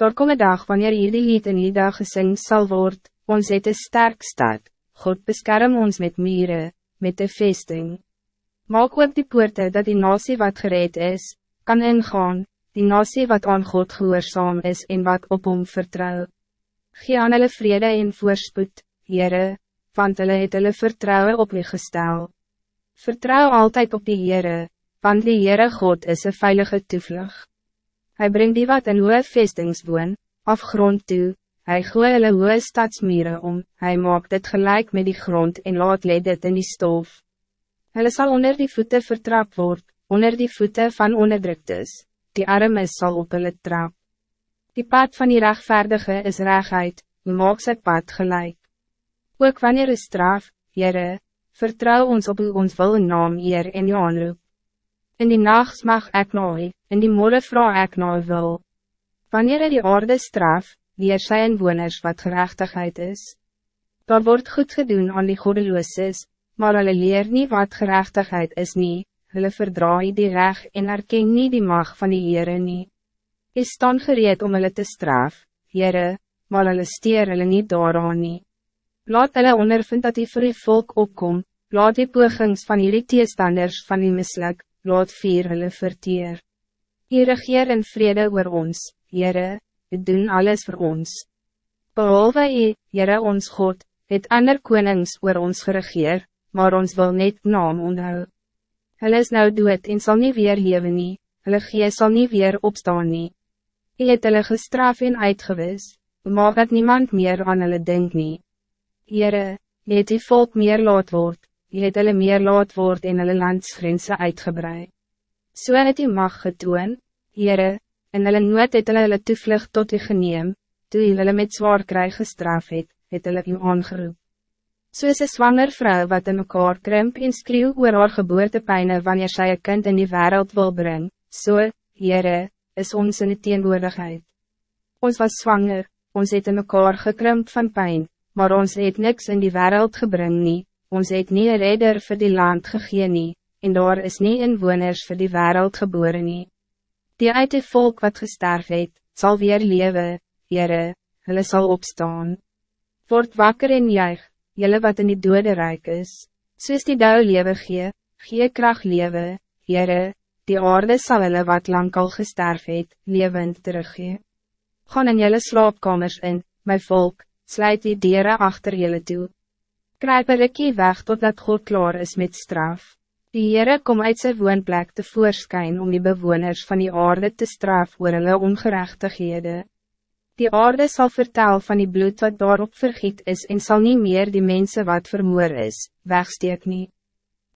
Daar kom een dag wanneer hierdie lied in die dag gesing sal word, ons het een sterk stad, God beskerm ons met mieren, met de vesting. Maak ook die poorte dat die nasie wat gereed is, kan ingaan, die nasie wat aan God gehoorzaam is en wat op hom vertrouw. Gee aan hulle vrede en voorspoed, Heere, want hulle het hulle vertrouwen op u gestel. Vertrouw altijd op die Heere, want die Heere God is een veilige toevlucht. Hij brengt die wat in hoge vestings woon, afgrond toe, hij gooi hulle hoge stadsmieren om, hij maakt het gelijk met die grond en laat leid het in die stof. Hulle zal onder die voeten vertrapt worden, onder die voeten van onderdruktes, die armes zal op hulle trap. Die pad van die rechtvaardige is rechtheid, u maak sy pad gelijk. Ook wanneer is straf, Jere, vertrouw ons op u ons wil naam eer en u aanroep. In die nachts mag ek nooi, in die morgen vraag ek nooi wil. Wanneer er die aarde straf, weer sy inwoners wat gerechtigheid is. Daar wordt goed gedoen aan die godelooses, maar hulle leer niet wat gerechtigheid is nie, hulle verdraai die reg en erken nie die mag van die Heere nie. Is staan gereed om hulle te straf, Heere, maar hulle steer hulle nie daaraan nie. Laat hulle ondervind dat die vir die volk opkom, laat die pogings van jullie teestanders van die misluk, laat vier hulle verteer. U regeer in vrede oor ons, Heere, u doen alles voor ons. Behalve u, Heere ons God, het ander konings oor ons geregeer, maar ons wil net naam onthou. Hulle is nou dood en sal nie weer lewe nie, hulle gees sal nie weer opstaan nie. U het hulle gestraf en uitgewis, maak dat niemand meer aan hulle denk nie. Heere, het die volk meer laat word, je het hulle meer laat word en hulle landsgrense uitgebrei. So het die mag getoon, Heere, en hulle nood het hulle hulle toevlucht tot u geneem, toe hy hulle met zwaar krijg gestraf het, het hulle u aangeroep. Soos een zwanger vrouw wat in mekaar krimp en skreeuw oor haar geboortepijne wanneer sy een kind in die wereld wil brengen, so, Heere, is ons in die teenwoordigheid. Ons was zwanger, ons het in mekaar gekrimp van pijn, maar ons het niks in die wereld gebring nie, ons het nie een redder vir die land gegee nie, en daar is nie inwoners vir die wereld geboren nie. Die uit die volk wat gesterf het, sal weer lewe, Heere, hulle sal opstaan. Word wakker en juig, jylle wat in die dode rijk is, soos die douw lewe gee, gee kracht lewe, Heere, die aarde sal hulle wat lang al gesterf het, levend teruggee. Gaan in jylle slaapkamers in, my volk, sluit die dieren achter jylle toe. Kruip een rikkie weg totdat God klaar is met straf. Die Heere kom uit sy woonplek te voorskyn om die bewoners van die aarde te straf oor hulle ongerechtighede. Die aarde zal vertel van die bloed wat daarop vergiet is en zal niet meer die mensen wat vermoor is, wegsteek nie.